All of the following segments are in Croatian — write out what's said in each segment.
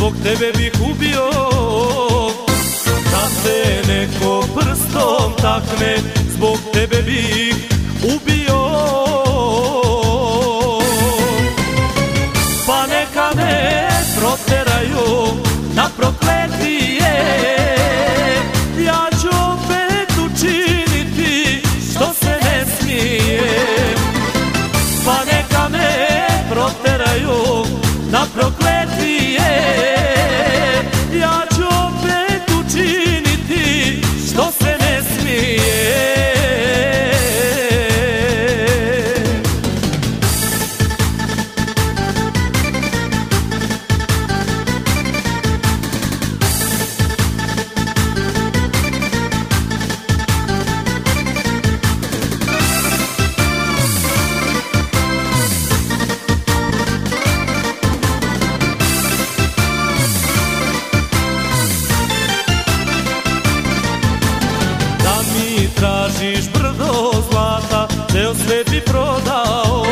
zbog tebe bih ubio. Da se neko prstom takne, zbog tebe bih ubio. Pa neka me proteraju na prokletije. Ja ću opet učiniti što se ne smije. Pa neka me proteraju na prokletije tražiš brdo zlata, ceo svet bi prodao.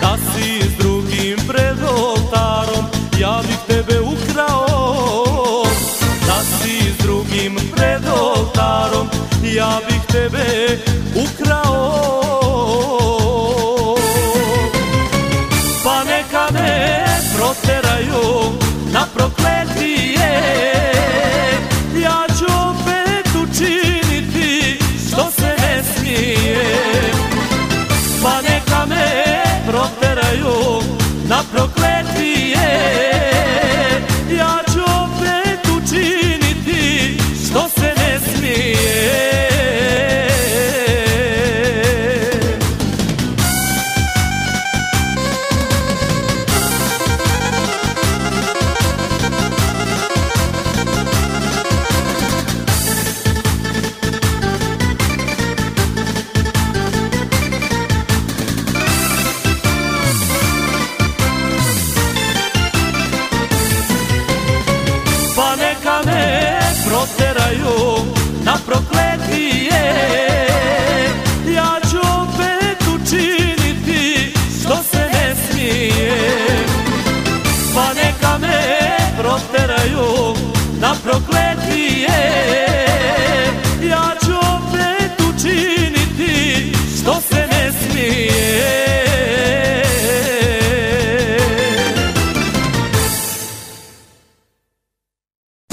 Da si s drugim pred oltarom, ja bih tebe ukrao. Da si s drugim pred oltarom, ja bih tebe proclaim.